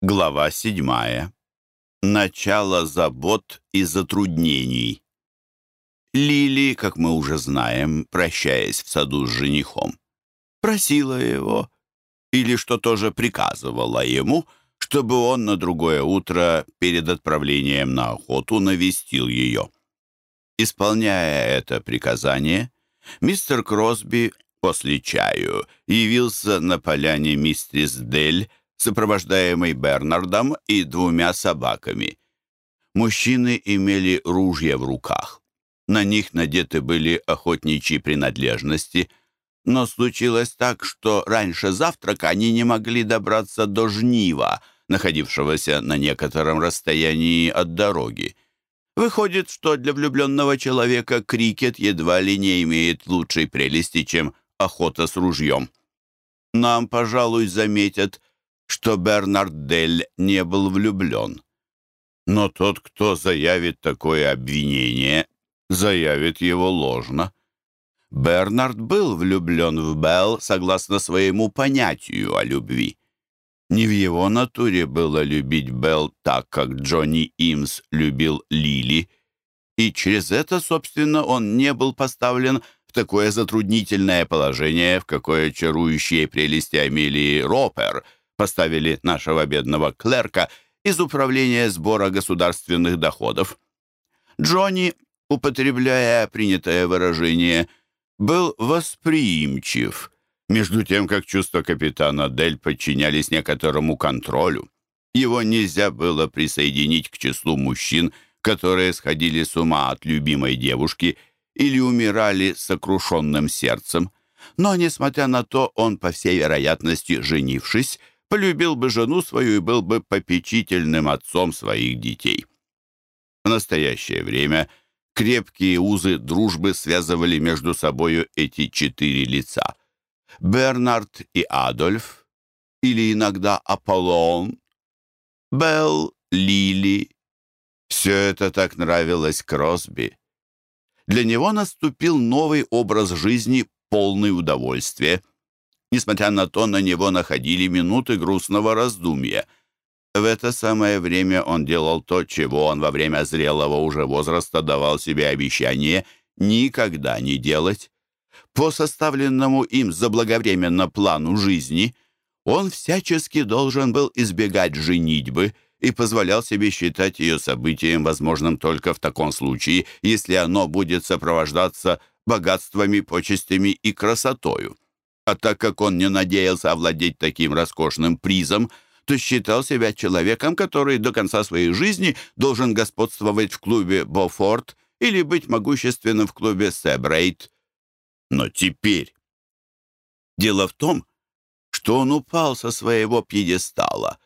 Глава седьмая. Начало забот и затруднений. Лили, как мы уже знаем, прощаясь в саду с женихом, просила его, или что тоже приказывала ему, чтобы он на другое утро перед отправлением на охоту навестил ее. Исполняя это приказание, мистер Кросби после чаю явился на поляне мистерис Дель, сопровождаемый Бернардом и двумя собаками. Мужчины имели ружья в руках. На них надеты были охотничьи принадлежности, но случилось так, что раньше завтрака они не могли добраться до жнива, находившегося на некотором расстоянии от дороги. Выходит, что для влюбленного человека крикет едва ли не имеет лучшей прелести, чем охота с ружьем. Нам, пожалуй, заметят, что Бернард Дель не был влюблен. Но тот, кто заявит такое обвинение, заявит его ложно. Бернард был влюблен в Белл согласно своему понятию о любви. Не в его натуре было любить Белл так, как Джонни Имс любил Лили, и через это, собственно, он не был поставлен в такое затруднительное положение, в какое чарующие прелести Амелии Ропер — поставили нашего бедного клерка из управления сбора государственных доходов. Джонни, употребляя принятое выражение, был восприимчив, между тем, как чувства капитана Дель подчинялись некоторому контролю. Его нельзя было присоединить к числу мужчин, которые сходили с ума от любимой девушки или умирали с сокрушенным сердцем. Но, несмотря на то, он, по всей вероятности, женившись, полюбил бы жену свою и был бы попечительным отцом своих детей. В настоящее время крепкие узы дружбы связывали между собою эти четыре лица. Бернард и Адольф, или иногда Аполлон, Белл, Лили. Все это так нравилось Кросби. Для него наступил новый образ жизни, полный удовольствия. Несмотря на то, на него находили минуты грустного раздумья. В это самое время он делал то, чего он во время зрелого уже возраста давал себе обещание никогда не делать. По составленному им заблаговременно плану жизни он всячески должен был избегать женитьбы и позволял себе считать ее событием возможным только в таком случае, если оно будет сопровождаться богатствами, почестями и красотою. А так как он не надеялся овладеть таким роскошным призом, то считал себя человеком, который до конца своей жизни должен господствовать в клубе «Бофорт» или быть могущественным в клубе «Себрейт». Но теперь... Дело в том, что он упал со своего пьедестала,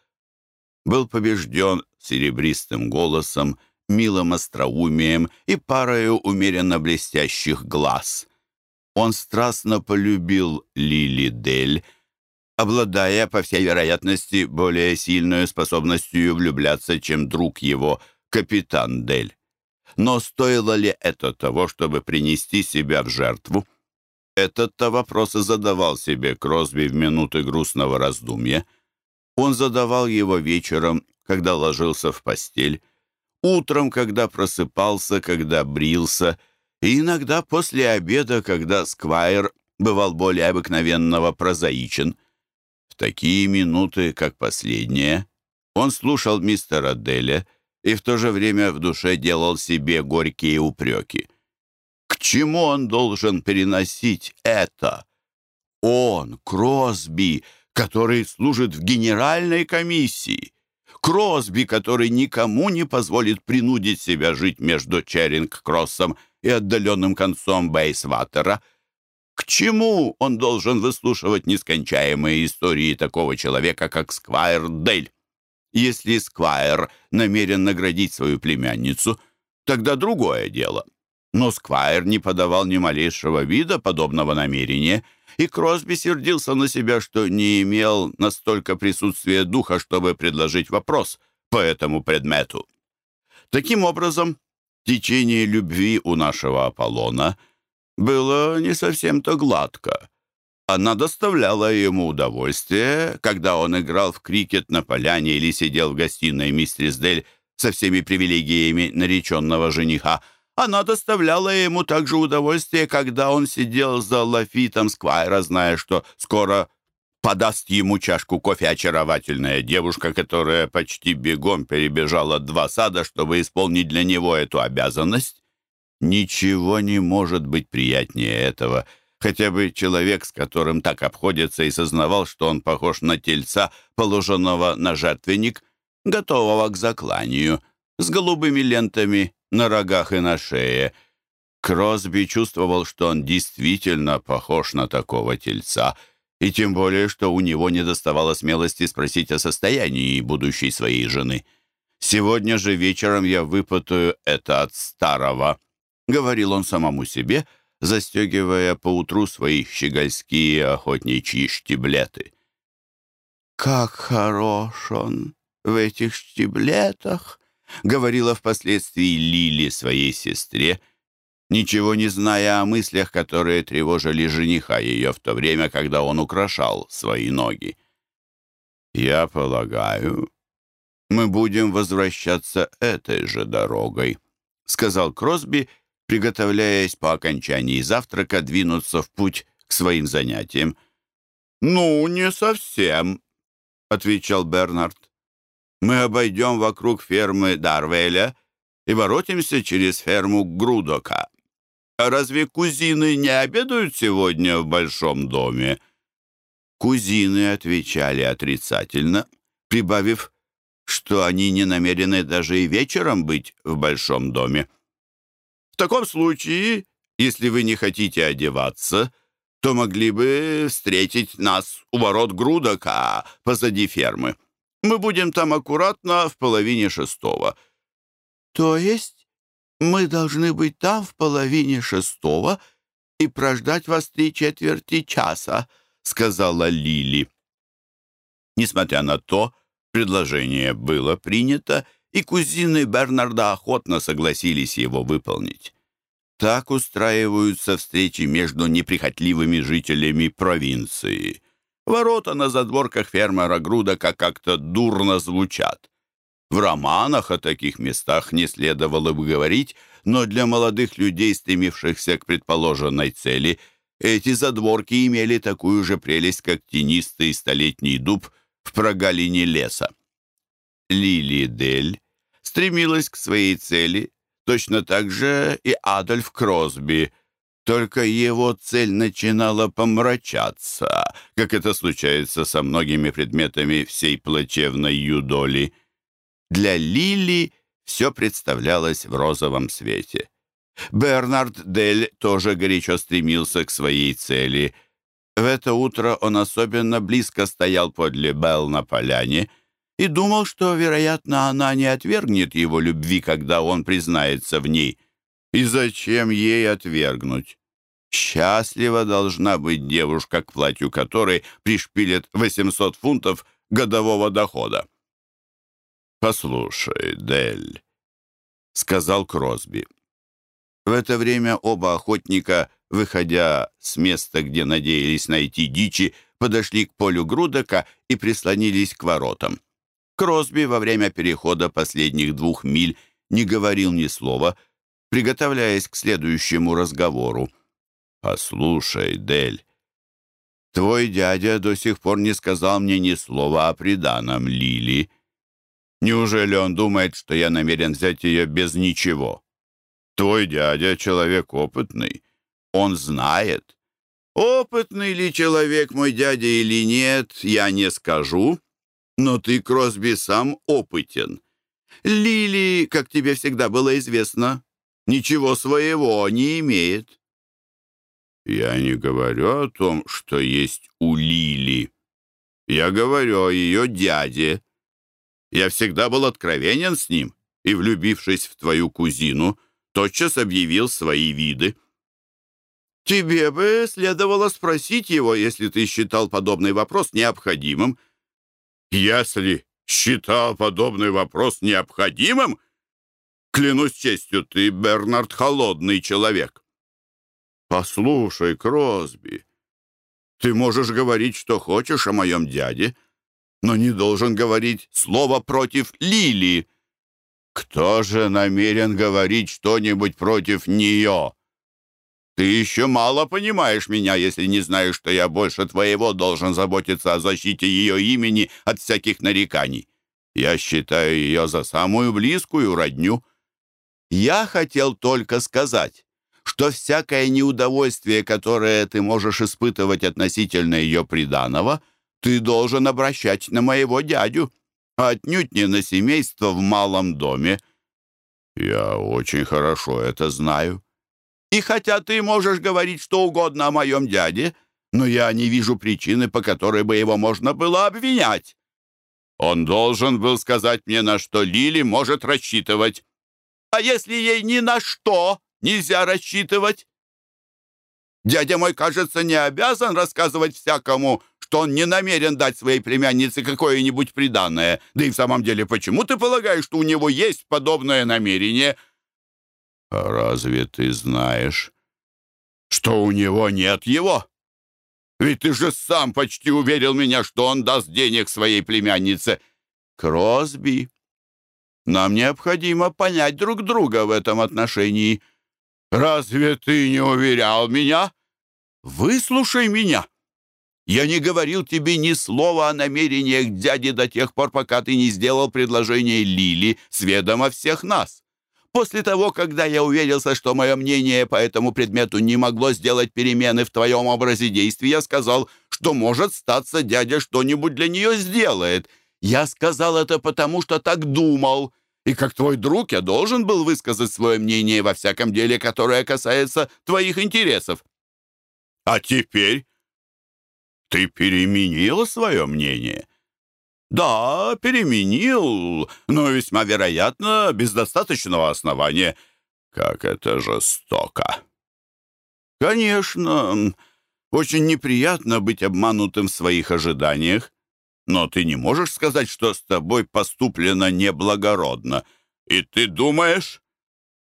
был побежден серебристым голосом, милым остроумием и парою умеренно блестящих глаз. Он страстно полюбил Лили Дель, обладая, по всей вероятности, более сильной способностью влюбляться, чем друг его, капитан Дель. Но стоило ли это того, чтобы принести себя в жертву? Этот-то вопрос и задавал себе Кросби в минуты грустного раздумья. Он задавал его вечером, когда ложился в постель, утром, когда просыпался, когда брился — и иногда после обеда, когда Сквайр бывал более обыкновенного прозаичен. В такие минуты, как последняя, он слушал мистера Деля и в то же время в душе делал себе горькие упреки. К чему он должен переносить это? Он, Кросби, который служит в генеральной комиссии. Кросби, который никому не позволит принудить себя жить между Черинг-Кроссом и отдаленным концом Бейсватера. К чему он должен выслушивать нескончаемые истории такого человека, как Сквайр Дель? Если Сквайр намерен наградить свою племянницу, тогда другое дело. Но Сквайр не подавал ни малейшего вида подобного намерения, и Кросби сердился на себя, что не имел настолько присутствия духа, чтобы предложить вопрос по этому предмету. Таким образом, Течение любви у нашего Аполлона было не совсем-то гладко. Она доставляла ему удовольствие, когда он играл в крикет на поляне или сидел в гостиной мистерис Дель со всеми привилегиями нареченного жениха. Она доставляла ему также удовольствие, когда он сидел за лафитом Сквайра, зная, что скоро подаст ему чашку кофе очаровательная девушка, которая почти бегом перебежала два сада, чтобы исполнить для него эту обязанность. Ничего не может быть приятнее этого — Хотя бы человек, с которым так обходится, и сознавал, что он похож на тельца, положенного на жертвенник, готового к закланию, с голубыми лентами на рогах и на шее. Кросби чувствовал, что он действительно похож на такого тельца, и тем более, что у него не доставало смелости спросить о состоянии будущей своей жены. «Сегодня же вечером я выпытаю это от старого», — говорил он самому себе, — застегивая поутру свои щегольские охотничьи штиблеты. «Как хорош он в этих штиблетах!» — говорила впоследствии Лили своей сестре, ничего не зная о мыслях, которые тревожили жениха ее в то время, когда он украшал свои ноги. «Я полагаю, мы будем возвращаться этой же дорогой», — сказал Кросби, — приготовляясь по окончании завтрака двинуться в путь к своим занятиям. «Ну, не совсем», — отвечал Бернард. «Мы обойдем вокруг фермы Дарвеля и воротимся через ферму Грудока. А разве кузины не обедают сегодня в большом доме?» Кузины отвечали отрицательно, прибавив, что они не намерены даже и вечером быть в большом доме. В таком случае, если вы не хотите одеваться, то могли бы встретить нас у ворот Грудака позади фермы. Мы будем там аккуратно в половине шестого». «То есть мы должны быть там в половине шестого и прождать вас три четверти часа», — сказала Лили. Несмотря на то, предложение было принято, — и кузины Бернарда охотно согласились его выполнить. Так устраиваются встречи между неприхотливыми жителями провинции. Ворота на задворках фермера Грудака как-то дурно звучат. В романах о таких местах не следовало бы говорить, но для молодых людей, стремившихся к предположенной цели, эти задворки имели такую же прелесть, как тенистый столетний дуб в прогалине леса. Лили Дель стремилась к своей цели, точно так же и Адольф Кросби, только его цель начинала помрачаться, как это случается со многими предметами всей плачевной юдоли. Для Лили все представлялось в розовом свете. Бернард Дель тоже горячо стремился к своей цели. В это утро он особенно близко стоял подле Белл на поляне — и думал, что, вероятно, она не отвергнет его любви, когда он признается в ней. И зачем ей отвергнуть? Счастлива должна быть девушка, к платью которой пришпилят 800 фунтов годового дохода. «Послушай, Дель», — сказал Кросби. В это время оба охотника, выходя с места, где надеялись найти дичи, подошли к полю Грудока и прислонились к воротам. Кросби во время перехода последних двух миль не говорил ни слова, приготовляясь к следующему разговору. «Послушай, Дель, твой дядя до сих пор не сказал мне ни слова о приданом Лили. Неужели он думает, что я намерен взять ее без ничего? Твой дядя — человек опытный, он знает». Опытный ли человек мой дядя или нет, я не скажу, но ты, Кросби, сам опытен. Лили, как тебе всегда было известно, ничего своего не имеет. Я не говорю о том, что есть у Лили. Я говорю о ее дяде. Я всегда был откровенен с ним и, влюбившись в твою кузину, тотчас объявил свои виды. Тебе бы следовало спросить его, если ты считал подобный вопрос необходимым, — если считал подобный вопрос необходимым, клянусь честью, ты, Бернард, холодный человек. Послушай, Кросби, Ты можешь говорить, что хочешь о моем дяде, но не должен говорить слово против Лили. Кто же намерен говорить что-нибудь против нее? Ты еще мало понимаешь меня, если не знаешь, что я больше твоего должен заботиться о защите ее имени от всяких нареканий. Я считаю ее за самую близкую родню. Я хотел только сказать, что всякое неудовольствие, которое ты можешь испытывать относительно ее приданого, ты должен обращать на моего дядю, а отнюдь не на семейство в малом доме. Я очень хорошо это знаю. И хотя ты можешь говорить что угодно о моем дяде, но я не вижу причины, по которой бы его можно было обвинять. Он должен был сказать мне, на что Лили может рассчитывать. А если ей ни на что нельзя рассчитывать? Дядя мой, кажется, не обязан рассказывать всякому, что он не намерен дать своей племяннице какое-нибудь приданное. Да и в самом деле, почему ты полагаешь, что у него есть подобное намерение?» А разве ты знаешь, что у него нет его? Ведь ты же сам почти уверил меня, что он даст денег своей племяннице. Кросби, нам необходимо понять друг друга в этом отношении. Разве ты не уверял меня? Выслушай меня. Я не говорил тебе ни слова о намерениях дяди до тех пор, пока ты не сделал предложение Лили с ведома всех нас. После того, когда я уверился, что мое мнение по этому предмету не могло сделать перемены в твоем образе действий, я сказал, что, может, статься дядя что-нибудь для нее сделает. Я сказал это потому, что так думал. И как твой друг я должен был высказать свое мнение во всяком деле, которое касается твоих интересов. А теперь ты переменил свое мнение. «Да, переменил, но весьма вероятно, без достаточного основания. Как это жестоко!» «Конечно, очень неприятно быть обманутым в своих ожиданиях, но ты не можешь сказать, что с тобой поступлено неблагородно, и ты думаешь,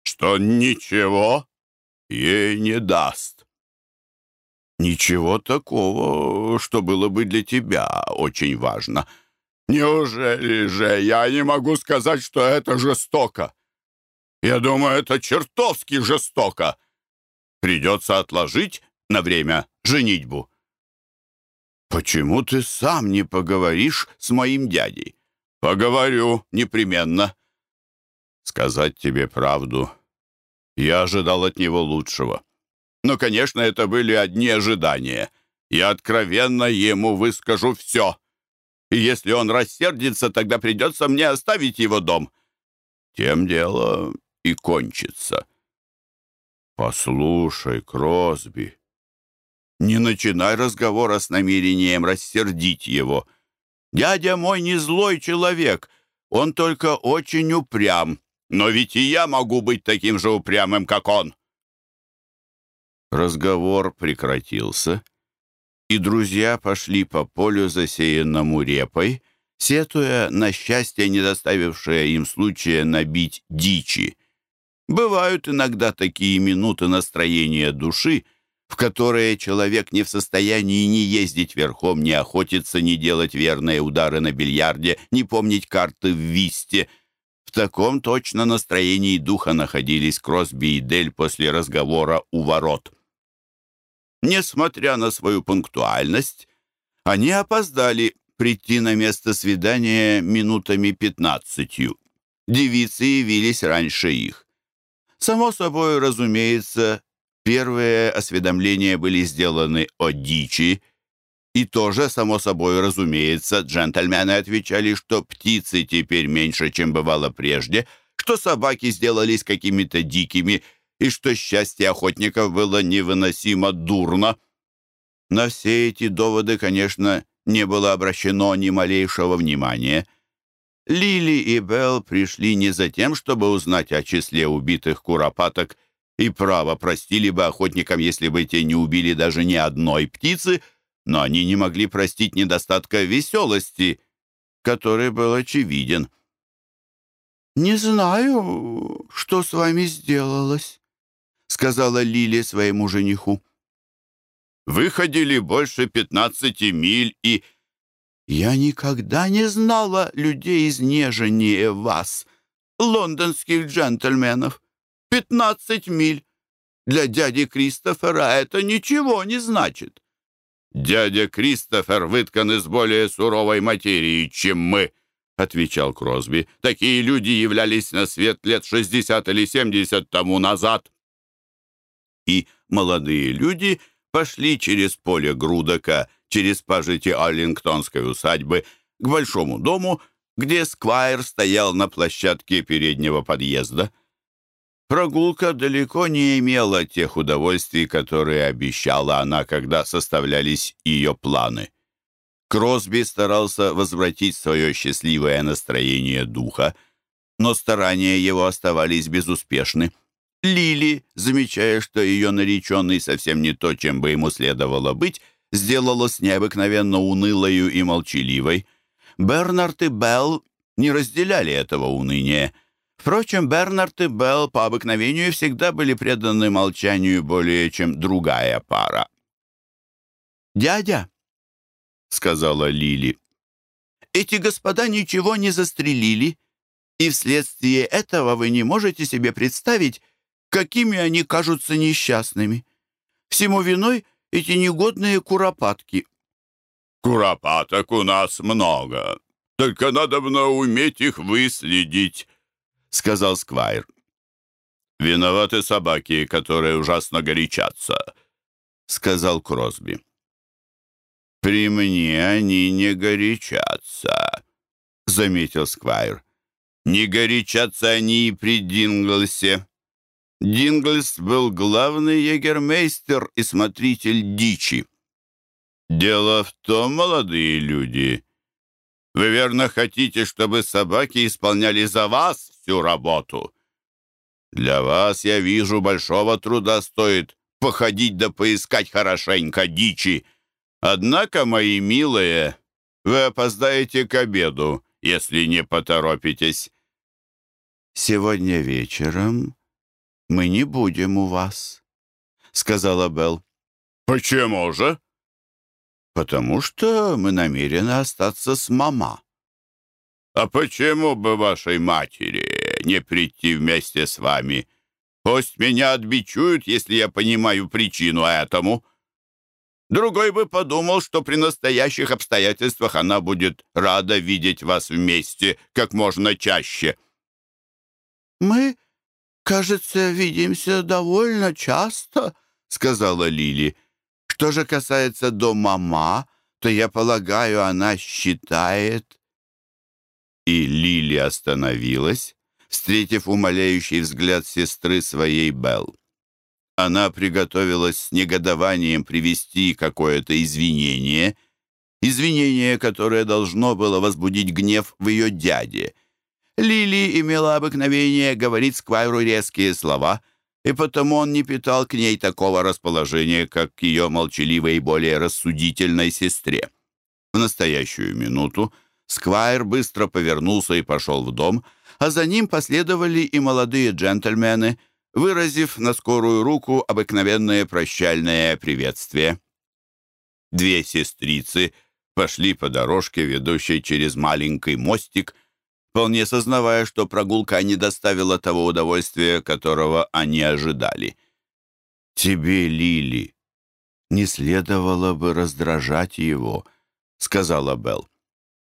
что ничего ей не даст». «Ничего такого, что было бы для тебя очень важно». Неужели же я не могу сказать, что это жестоко? Я думаю, это чертовски жестоко. Придется отложить на время женитьбу. Почему ты сам не поговоришь с моим дядей? Поговорю непременно. Сказать тебе правду. Я ожидал от него лучшего. Но, конечно, это были одни ожидания. Я откровенно ему выскажу все. И если он рассердится, тогда придется мне оставить его дом. Тем дело и кончится. Послушай, Кросби, не начинай разговора с намерением рассердить его. Дядя мой не злой человек, он только очень упрям. Но ведь и я могу быть таким же упрямым, как он. Разговор прекратился, и друзья пошли по полю, засеянному репой, сетуя на счастье, не доставившее им случая набить дичи. Бывают иногда такие минуты настроения души, в которые человек не в состоянии ни ездить верхом, ни охотиться, ни делать верные удары на бильярде, ни помнить карты в висте. В таком точно настроении духа находились Кросби и Дель после разговора у ворот. Несмотря на свою пунктуальность, они опоздали прийти на место свидания минутами пятнадцатью. Девицы явились раньше их. Само собой, разумеется, первые осведомления были сделаны о дичи, и тоже, само собой, разумеется, джентльмены отвечали, что птицы теперь меньше, чем бывало прежде, что собаки сделались какими-то дикими, и что счастье охотников было невыносимо дурно. На все эти доводы, конечно, не было обращено ни малейшего внимания. Лили и Белл пришли не за тем, чтобы узнать о числе убитых куропаток, и право простили бы охотникам, если бы те не убили даже ни одной птицы, но они не могли простить недостатка веселости, который был очевиден. «Не знаю, что с вами сделалось», сказала Лили своему жениху. выходили больше пятнадцати миль и...» «Я никогда не знала людей изнеженнее вас, лондонских джентльменов. Пятнадцать миль. Для дяди Кристофера это ничего не значит». «Дядя Кристофер выткан из более суровой материи, чем мы», — отвечал Кросби. «Такие люди являлись на свет лет шестьдесят или семьдесят тому назад». И молодые люди пошли через поле Грудока, через пажити Аллингтонской усадьбы к большому дому, где Сквайр стоял на площадке переднего подъезда. Прогулка далеко не имела тех удовольствий, которые обещала она, когда составлялись ее планы. Кросби старался возвратить свое счастливое настроение духа, но старания его оставались безуспешны. Лили, замечая, что ее нареченный совсем не то, чем бы ему следовало быть, сделалась необыкновенно унылою и молчаливой. Бернард и Белл не разделяли этого уныния. Впрочем, Бернард и Белл по обыкновению всегда были преданы молчанию более, чем другая пара. «Дядя», — сказала Лили, — «эти господа ничего не застрелили, и вследствие этого вы не можете себе представить, какими они кажутся несчастными. Всему виной эти негодные куропатки». «Куропаток у нас много, только надо уметь их выследить», — сказал Сквайр. «Виноваты собаки, которые ужасно горячатся», — сказал Кросби. «При мне они не горячатся», — заметил Сквайр. «Не горячатся они и при Динглсе. Динглс был главный егермейстер и смотритель дичи. Дело в том, молодые люди, вы верно хотите, чтобы собаки исполняли за вас всю работу? Для вас, я вижу, большого труда стоит походить да поискать хорошенько дичи. Однако, мои милые, вы опоздаете к обеду, если не поторопитесь. Сегодня вечером мы не будем у вас, сказала Белл. Почему же? «Потому что мы намерены остаться с мама». «А почему бы вашей матери не прийти вместе с вами? Пусть меня отбичуют, если я понимаю причину этому». Другой бы подумал, что при настоящих обстоятельствах она будет рада видеть вас вместе как можно чаще. «Мы, кажется, видимся довольно часто», — сказала Лили. Что же касается до мама, то, я полагаю, она считает...» И Лили остановилась, встретив умоляющий взгляд сестры своей Белл. Она приготовилась с негодованием привести какое-то извинение, извинение, которое должно было возбудить гнев в ее дяде. Лили имела обыкновение говорить Сквайру резкие слова — и потому он не питал к ней такого расположения, как к ее молчаливой и более рассудительной сестре. В настоящую минуту Сквайр быстро повернулся и пошел в дом, а за ним последовали и молодые джентльмены, выразив на скорую руку обыкновенное прощальное приветствие. Две сестрицы пошли по дорожке, ведущей через маленький мостик, вполне сознавая, что прогулка не доставила того удовольствия, которого они ожидали. «Тебе, Лили, не следовало бы раздражать его», — сказала Белл.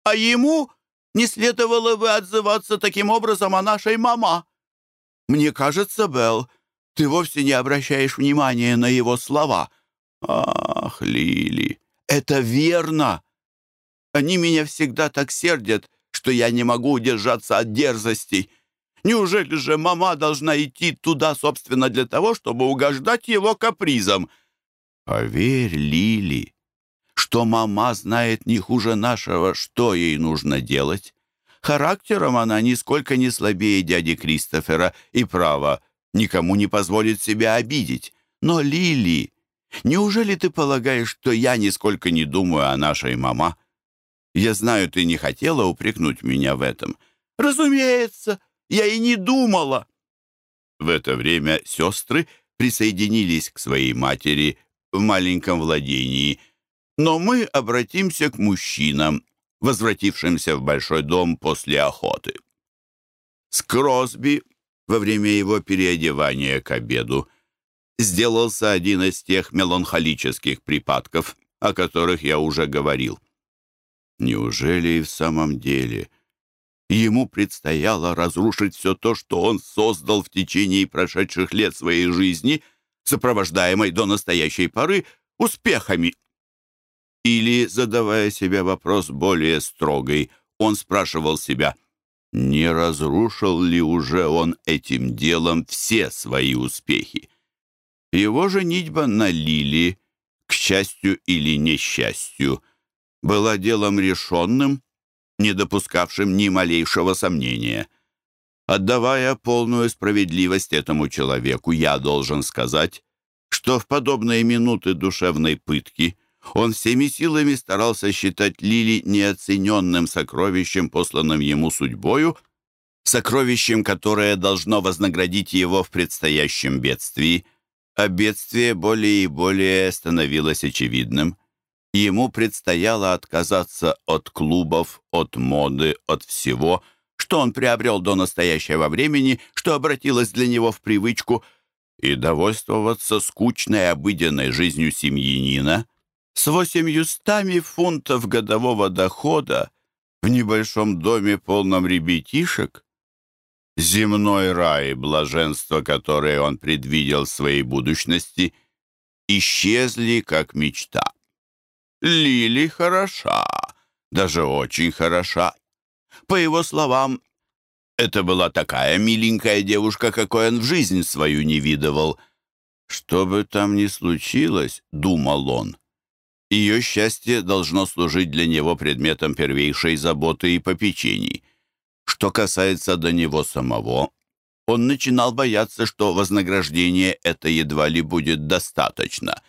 «А ему не следовало бы отзываться таким образом о нашей мама. Мне кажется, Белл, ты вовсе не обращаешь внимания на его слова». «Ах, Лили, это верно! Они меня всегда так сердят, что я не могу удержаться от дерзостей. Неужели же мама должна идти туда, собственно, для того, чтобы угождать его капризам? Поверь, Лили, что мама знает не хуже нашего, что ей нужно делать. Характером она нисколько не слабее дяди Кристофера и, право, никому не позволит себя обидеть. Но, Лили, неужели ты полагаешь, что я нисколько не думаю о нашей мама? Я знаю, ты не хотела упрекнуть меня в этом. Разумеется, я и не думала. В это время сестры присоединились к своей матери в маленьком владении. Но мы обратимся к мужчинам, возвратившимся в большой дом после охоты. С Кросби во время его переодевания к обеду сделался один из тех меланхолических припадков, о которых я уже говорил. Неужели и в самом деле ему предстояло разрушить все то, что он создал в течение прошедших лет своей жизни, сопровождаемой до настоящей поры успехами? Или, задавая себе вопрос более строгий, он спрашивал себя, не разрушил ли уже он этим делом все свои успехи? Его женитьба на Лили, к счастью или несчастью, была делом решенным, не допускавшим ни малейшего сомнения. Отдавая полную справедливость этому человеку, я должен сказать, что в подобные минуты душевной пытки он всеми силами старался считать Лили неоцененным сокровищем, посланным ему судьбою, сокровищем, которое должно вознаградить его в предстоящем бедствии – а бедствие более и более становилось очевидным. Ему предстояло отказаться от клубов, от моды, от всего, что он приобрел до настоящего времени, что обратилось для него в привычку, и довольствоваться скучной обыденной жизнью семьянина с восемьюстами фунтов годового дохода в небольшом доме, полном ребятишек, земной рай, блаженство, которое он предвидел в своей будущности, исчезли как мечта. Лили хороша, даже очень хороша. По его словам, это была такая миленькая девушка, какой он в жизнь свою не видывал. Что бы там ни случилось, думал он, ее счастье должно служить для него предметом первейшей заботы и попечений. Что касается до него самого, он начинал бояться, что вознаграждение это едва ли будет достаточно.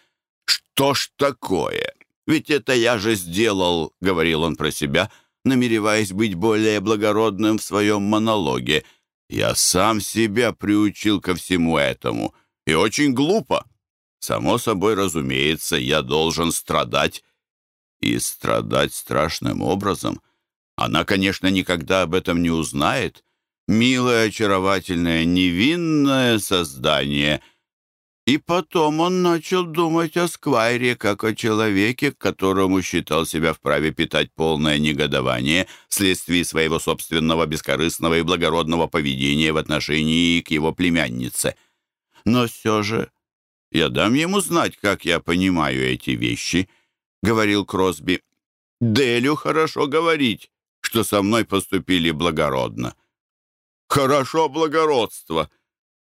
«Что ж такое? Ведь это я же сделал», — говорил он про себя, намереваясь быть более благородным в своем монологе. «Я сам себя приучил ко всему этому, и очень глупо. Само собой, разумеется, я должен страдать, и страдать страшным образом». Она, конечно, никогда об этом не узнает. Милое, очаровательное, невинное создание. И потом он начал думать о Сквайре как о человеке, которому считал себя вправе питать полное негодование вследствие своего собственного бескорыстного и благородного поведения в отношении к его племяннице. Но все же я дам ему знать, как я понимаю эти вещи, — говорил Кросби. Делю хорошо говорить что со мной поступили благородно. Хорошо благородство.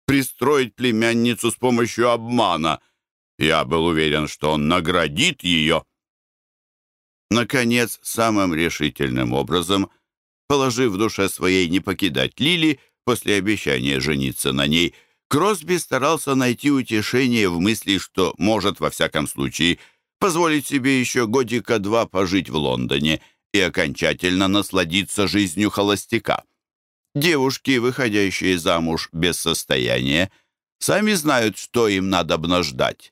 Пристроить племянницу с помощью обмана. Я был уверен, что он наградит ее. Наконец, самым решительным образом, положив в душе своей не покидать Лили после обещания жениться на ней, Кросби старался найти утешение в мысли, что может, во всяком случае, позволить себе еще годика два пожить в Лондоне — и окончательно насладиться жизнью холостяка. Девушки, выходящие замуж без состояния, сами знают, что им надо ждать.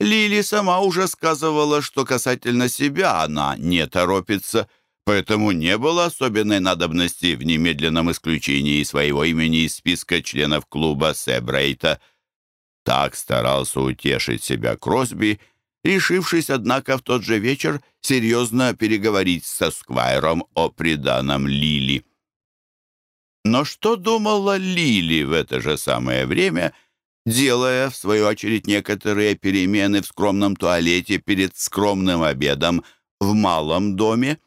Лили сама уже сказывала, что касательно себя она не торопится, поэтому не было особенной надобности в немедленном исключении своего имени из списка членов клуба Себрейта. Так старался утешить себя Кросби — решившись, однако, в тот же вечер серьезно переговорить со Сквайром о приданом Лили. Но что думала Лили в это же самое время, делая, в свою очередь, некоторые перемены в скромном туалете перед скромным обедом в малом доме?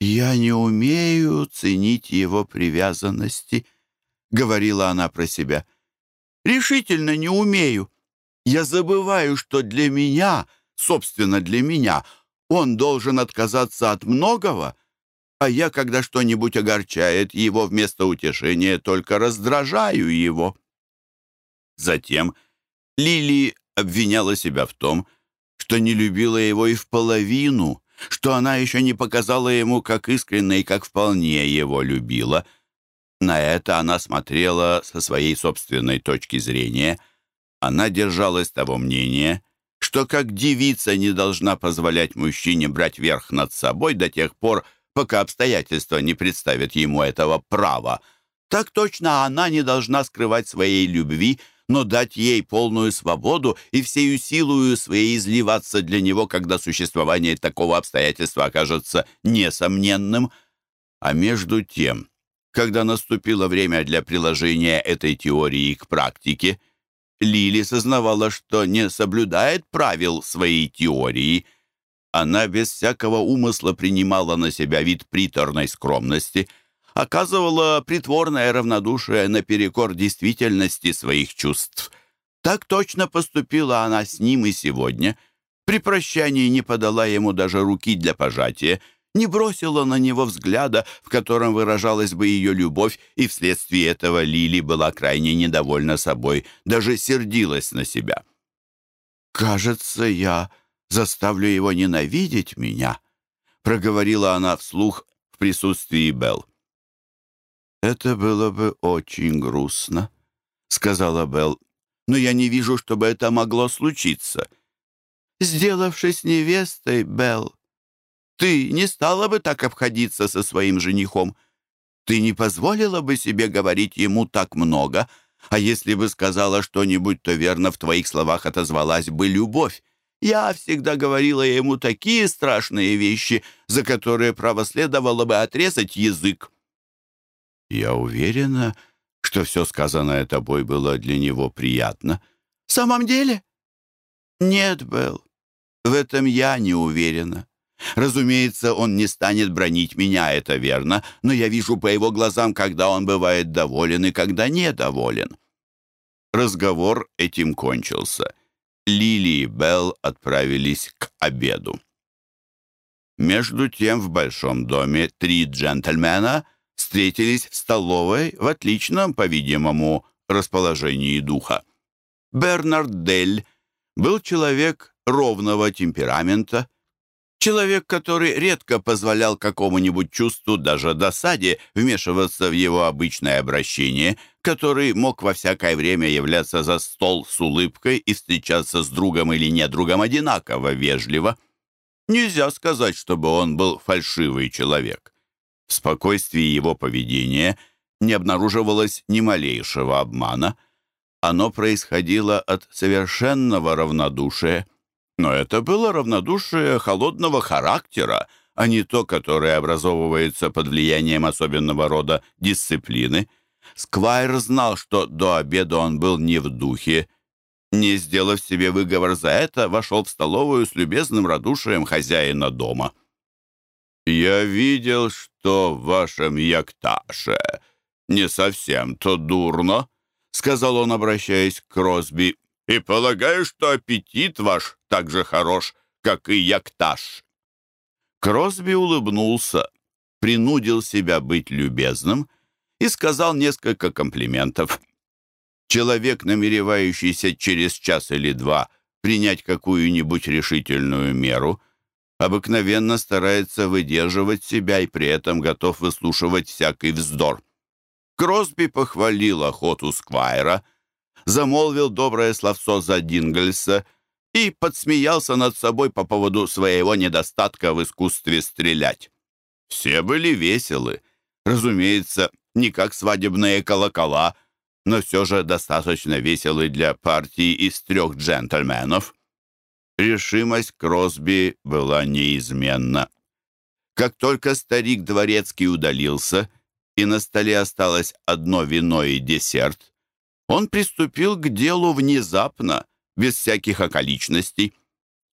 «Я не умею ценить его привязанности», — говорила она про себя. «Решительно не умею. Я забываю, что для меня, собственно, для меня, он должен отказаться от многого, а я, когда что-нибудь огорчает его вместо утешения, только раздражаю его. Затем Лили обвиняла себя в том, что не любила его и в половину, что она еще не показала ему, как искренне и как вполне его любила. На это она смотрела со своей собственной точки зрения — она держалась того мнения, что как девица не должна позволять мужчине брать верх над собой до тех пор, пока обстоятельства не представят ему этого права, так точно она не должна скрывать своей любви, но дать ей полную свободу и всею силою своей изливаться для него, когда существование такого обстоятельства окажется несомненным. А между тем, когда наступило время для приложения этой теории к практике, Лили сознавала, что не соблюдает правил своей теории. Она без всякого умысла принимала на себя вид приторной скромности — оказывала притворное равнодушие наперекор действительности своих чувств. Так точно поступила она с ним и сегодня. При прощании не подала ему даже руки для пожатия, не бросила на него взгляда, в котором выражалась бы ее любовь, и вследствие этого Лили была крайне недовольна собой, даже сердилась на себя. «Кажется, я заставлю его ненавидеть меня», — проговорила она вслух в присутствии Белл. «Это было бы очень грустно», — сказала Белл. «Но я не вижу, чтобы это могло случиться». «Сделавшись невестой, Белл, ты не стала бы так обходиться со своим женихом. Ты не позволила бы себе говорить ему так много, а если бы сказала что-нибудь, то верно в твоих словах отозвалась бы любовь. Я всегда говорила ему такие страшные вещи, за которые право следовало бы отрезать язык. Я уверена, что все сказанное тобой было для него приятно. В самом деле? Нет, Белл, в этом я не уверена. Разумеется, он не станет бронить меня, это верно, но я вижу по его глазам, когда он бывает доволен и когда недоволен. Разговор этим кончился. Лили и Белл отправились к обеду. Между тем в большом доме три джентльмена — встретились в столовой в отличном, по-видимому, расположении духа. Бернард Дель был человек ровного темперамента, человек, который редко позволял какому-нибудь чувству, даже досаде, вмешиваться в его обычное обращение, который мог во всякое время являться за стол с улыбкой и встречаться с другом или недругом одинаково вежливо. Нельзя сказать, чтобы он был фальшивый человек. В спокойствии его поведения не обнаруживалось ни малейшего обмана. Оно происходило от совершенного равнодушия. Но это было равнодушие холодного характера, а не то, которое образовывается под влиянием особенного рода дисциплины. Сквайр знал, что до обеда он был не в духе. Не сделав себе выговор за это, вошел в столовую с любезным радушием хозяина дома. «Я видел, что в вашем якташе не совсем-то дурно», — сказал он, обращаясь к Кросби, «и полагаю, что аппетит ваш так же хорош, как и якташ». Кросби улыбнулся, принудил себя быть любезным и сказал несколько комплиментов. Человек, намеревающийся через час или два принять какую-нибудь решительную меру — обыкновенно старается выдерживать себя и при этом готов выслушивать всякий вздор. Кросби похвалил охоту Сквайра, замолвил доброе словцо за Дингельса и подсмеялся над собой по поводу своего недостатка в искусстве стрелять. Все были веселы. Разумеется, не как свадебные колокола, но все же достаточно веселы для партии из трех джентльменов. Решимость Кросби была неизменна. Как только старик дворецкий удалился, и на столе осталось одно вино и десерт, он приступил к делу внезапно, без всяких околичностей.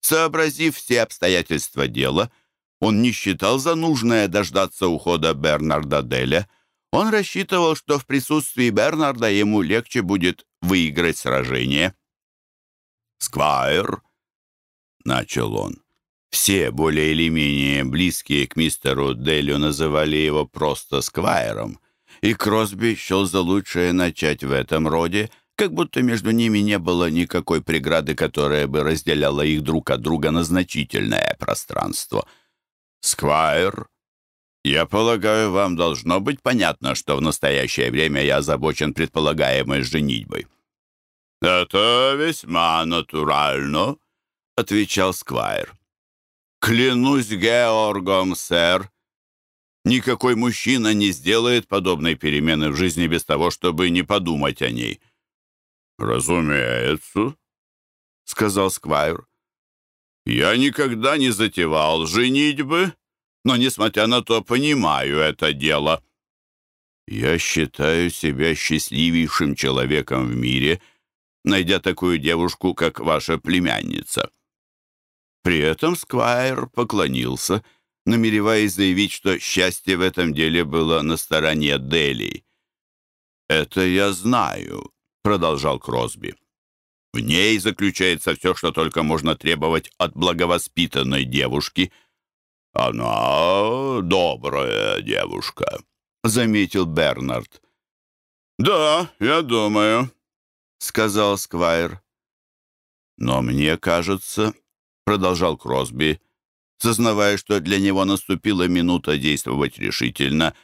Сообразив все обстоятельства дела, он не считал за нужное дождаться ухода Бернарда Деля. Он рассчитывал, что в присутствии Бернарда ему легче будет выиграть сражение. Сквайр — начал он. Все, более или менее близкие к мистеру Делю, называли его просто Сквайром, и Кросби счел за лучшее начать в этом роде, как будто между ними не было никакой преграды, которая бы разделяла их друг от друга на значительное пространство. «Сквайр, я полагаю, вам должно быть понятно, что в настоящее время я озабочен предполагаемой женитьбой». «Это весьма натурально», — отвечал Сквайр. «Клянусь Георгом, сэр, никакой мужчина не сделает подобной перемены в жизни без того, чтобы не подумать о ней». «Разумеется», — сказал Сквайр. «Я никогда не затевал женитьбы, но, несмотря на то, понимаю это дело». «Я считаю себя счастливейшим человеком в мире», найдя такую девушку, как ваша племянница. При этом Сквайр поклонился, намереваясь заявить, что счастье в этом деле было на стороне Дели. «Это я знаю», — продолжал Кросби. «В ней заключается все, что только можно требовать от благовоспитанной девушки». «Она добрая девушка», — заметил Бернард. «Да, я думаю», — сказал Сквайр. «Но мне кажется, продолжал Кросби, сознавая, что для него наступила минута действовать решительно,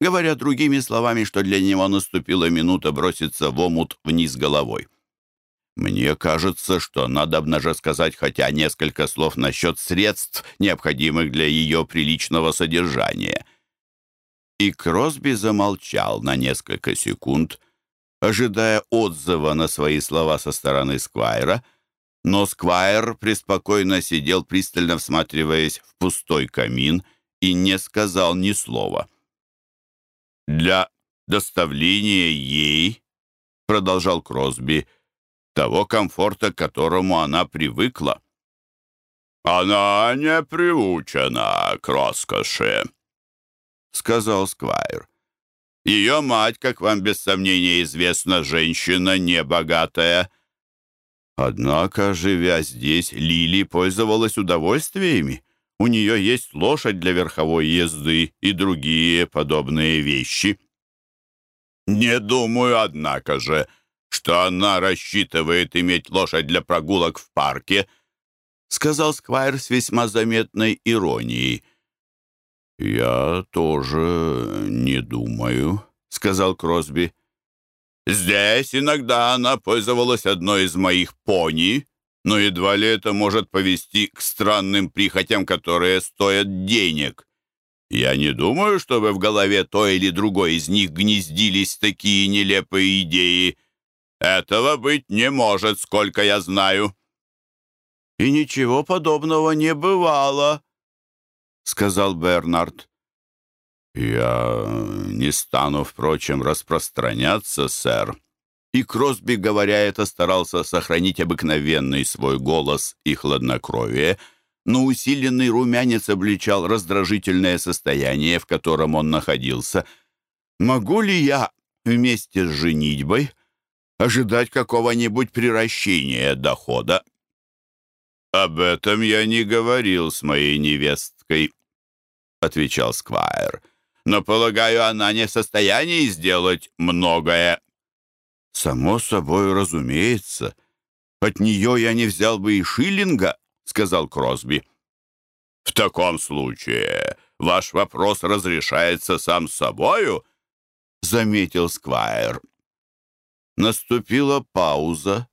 говоря другими словами, что для него наступила минута броситься в омут вниз головой. Мне кажется, что надо же сказать хотя несколько слов насчет средств, необходимых для ее приличного содержания. И Кросби замолчал на несколько секунд, ожидая отзыва на свои слова со стороны Сквайра — но Сквайр преспокойно сидел, пристально всматриваясь в пустой камин, и не сказал ни слова. «Для доставления ей, — продолжал Кросби, — того комфорта, к которому она привыкла». «Она не приучена к роскоши», — сказал Сквайр. «Ее мать, как вам без сомнения известно, женщина небогатая». Однако, живя здесь, Лили пользовалась удовольствиями. У нее есть лошадь для верховой езды и другие подобные вещи. Не думаю, однако же, что она рассчитывает иметь лошадь для прогулок в парке, сказал Сквайр с весьма заметной иронией. «Я тоже не думаю», — сказал Кросби. Здесь иногда она пользовалась одной из моих пони, но едва ли это может повести к странным прихотям, которые стоят денег. Я не думаю, чтобы в голове той или другой из них гнездились такие нелепые идеи. Этого быть не может, сколько я знаю». «И ничего подобного не бывало», — сказал Бернард. «Я не стану, впрочем, распространяться, сэр». И Кросби, говоря это, старался сохранить обыкновенный свой голос и хладнокровие, но усиленный румянец обличал раздражительное состояние, в котором он находился. «Могу ли я вместе с женитьбой ожидать какого-нибудь приращения дохода?» «Об этом я не говорил с моей невесткой», — отвечал Сквайр но, полагаю, она не в состоянии сделать многое». «Само собой, разумеется. От нее я не взял бы и шиллинга», — сказал Кросби. «В таком случае ваш вопрос разрешается сам собою», — заметил Сквайр. Наступила пауза,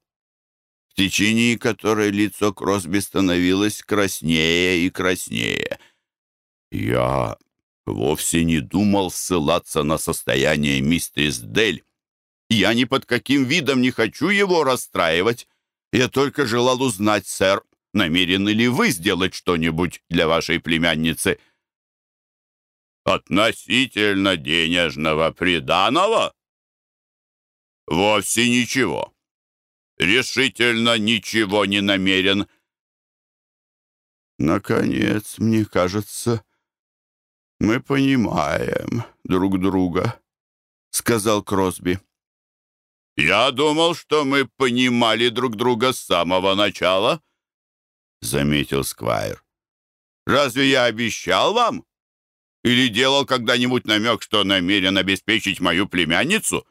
в течение которой лицо Кросби становилось краснее и краснее. «Я вовсе не думал ссылаться на состояние мистерис Дель. Я ни под каким видом не хочу его расстраивать. Я только желал узнать, сэр, намерены ли вы сделать что-нибудь для вашей племянницы?» «Относительно денежного приданого?» «Вовсе ничего. Решительно ничего не намерен». «Наконец, мне кажется, «Мы понимаем друг друга», — сказал Кросби. «Я думал, что мы понимали друг друга с самого начала», — заметил Сквайр. «Разве я обещал вам? Или делал когда-нибудь намек, что намерен обеспечить мою племянницу?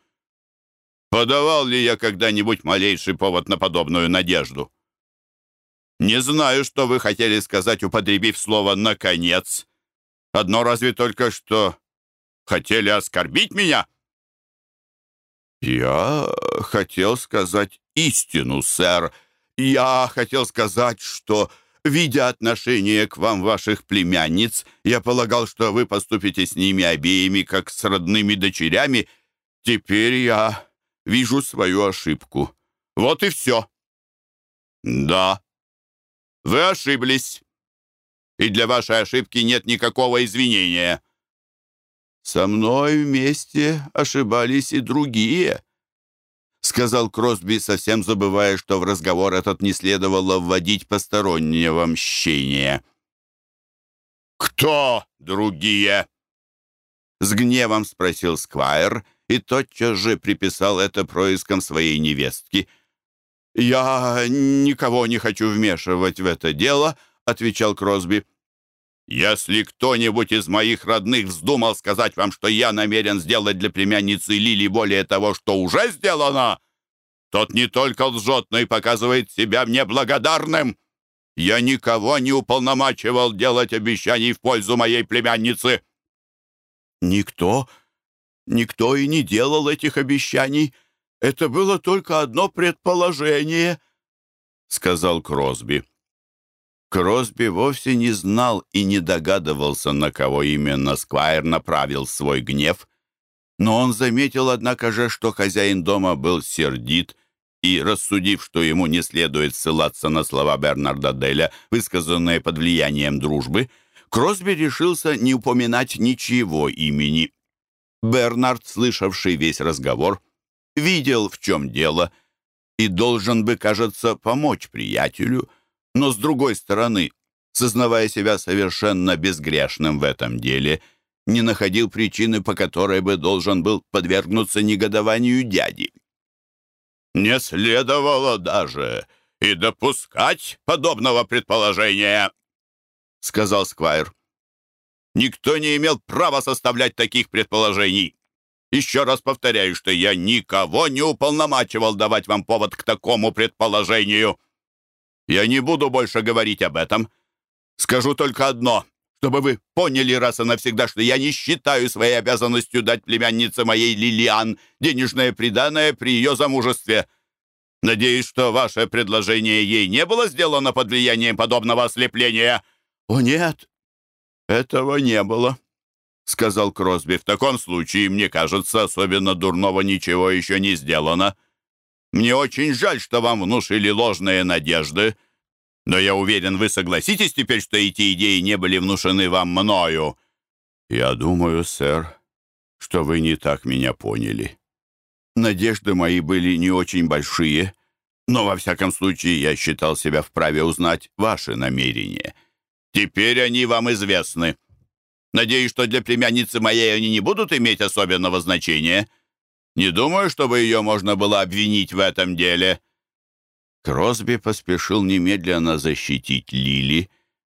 Подавал ли я когда-нибудь малейший повод на подобную надежду? Не знаю, что вы хотели сказать, употребив слово «наконец», Одно разве только что хотели оскорбить меня?» «Я хотел сказать истину, сэр, я хотел сказать, что, видя отношение к вам ваших племянниц, я полагал, что вы поступите с ними обеими, как с родными дочерями. Теперь я вижу свою ошибку. Вот и все». «Да, вы ошиблись, и для вашей ошибки нет никакого извинения». «Со мной вместе ошибались и другие», — сказал Кросби, совсем забывая, что в разговор этот не следовало вводить постороннего мщения. «Кто другие?» С гневом спросил Сквайр и тотчас же приписал это проискам своей невестки. «Я никого не хочу вмешивать в это дело», — отвечал Кросби. «Если кто-нибудь из моих родных вздумал сказать вам, что я намерен сделать для племянницы Лили более того, что уже сделано, тот не только лжет, но и показывает себя мне благодарным. Я никого не уполномачивал делать обещаний в пользу моей племянницы». «Никто, никто и не делал этих обещаний. Это было только одно предположение», — сказал Кросби. Кросби вовсе не знал и не догадывался, на кого именно Сквайр направил свой гнев, но он заметил, однако же, что хозяин дома был сердит и, рассудив, что ему не следует ссылаться на слова Бернарда Деля, высказанные под влиянием дружбы, Кросби решился не упоминать ничего имени. Бернард, слышавший весь разговор, видел, в чем дело, и должен бы, кажется, помочь приятелю — но, с другой стороны, сознавая себя совершенно безгрешным в этом деле, не находил причины, по которой бы должен был подвергнуться негодованию дяди. «Не следовало даже и допускать подобного предположения», — сказал Сквайр. «Никто не имел права составлять таких предположений. Еще раз повторяю, что я никого не уполномачивал давать вам повод к такому предположению». Я не буду больше говорить об этом. Скажу только одно, чтобы вы поняли раз и навсегда, что я не считаю своей обязанностью дать племяннице моей Лилиан денежное приданое при ее замужестве. Надеюсь, что ваше предложение ей не было сделано под влиянием подобного ослепления». «О, нет, этого не было», — сказал Кросби. «В таком случае, мне кажется, особенно дурного ничего еще не сделано. Мне очень жаль, что вам внушили ложные надежды, но я уверен, вы согласитесь теперь, что эти идеи не были внушены вам мною». «Я думаю, сэр, что вы не так меня поняли. Надежды мои были не очень большие, но, во всяком случае, я считал себя вправе узнать ваши намерения. Теперь они вам известны. Надеюсь, что для племянницы моей они не будут иметь особенного значения». Не думаю, чтобы ее можно было обвинить в этом деле». Кросби поспешил немедленно защитить Лили,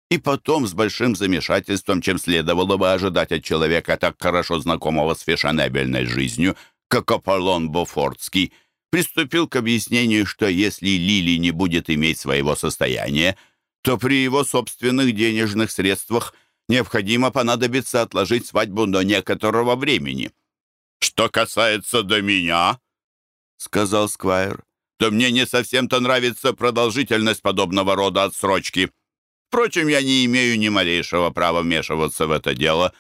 и потом с большим замешательством, чем следовало бы ожидать от человека, так хорошо знакомого с фешенебельной жизнью, как Аполлон Бофортский, приступил к объяснению, что если Лили не будет иметь своего состояния, то при его собственных денежных средствах необходимо понадобится отложить свадьбу до некоторого времени. «Что касается до меня», — сказал Сквайр, «то мне не совсем-то нравится продолжительность подобного рода отсрочки. Впрочем, я не имею ни малейшего права вмешиваться в это дело.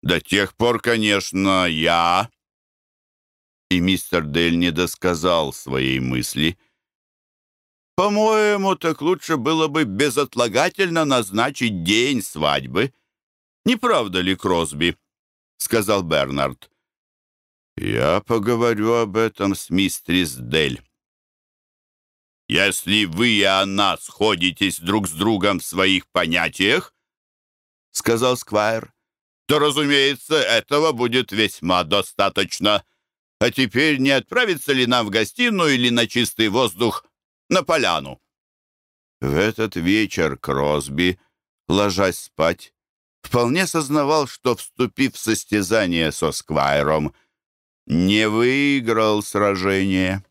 До тех пор, конечно, я...» И мистер Дель не досказал своей мысли. «По-моему, так лучше было бы безотлагательно назначить день свадьбы. Не правда ли, Кросби?» — сказал Бернард. «Я поговорю об этом с мистерис Дель». «Если вы и она сходитесь друг с другом в своих понятиях, — сказал Сквайр, — то, разумеется, этого будет весьма достаточно. А теперь не отправиться ли нам в гостиную или на чистый воздух на поляну?» В этот вечер Кросби, ложась спать, вполне сознавал, что, вступив в состязание со Сквайром, не выиграл сражение.